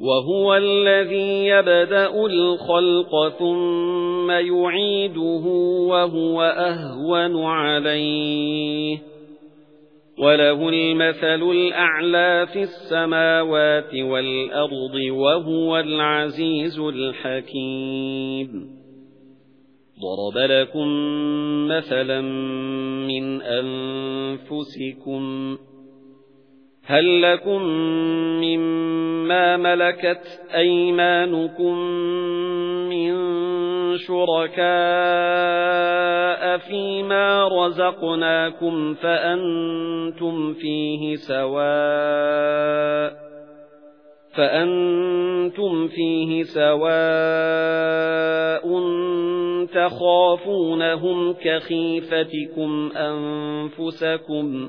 وَهُوَ الَّذِي يَبْدَأُ الْخَلْقَ ثُمَّ يُعِيدُهُ وَهُوَ أَهْوَنُ عَلَيْهِ. وَلَهُ الْمَثَلُ الْأَعْلَى فِي السَّمَاوَاتِ وَالْأَرْضِ وَهُوَ الْعَزِيزُ الْحَكِيمُ. ضَرَبَ لَكُم مَّثَلًا مِّنْ أَنفُسِكُمْ. هَل لَّكُم مِّمَّا مَلَكَتْ أَيْمَانُكُم مِّن شُرَكَاءَ فِيمَا رَزَقْنَاكُمْ فَأَنتُمْ فِيهِ سَوَاءٌ فَأَنتُمْ فِيهِ سَوَاءٌ تَخَافُونَهُمْ كَخِيفَتِكُمْ أَنفُسَكُمْ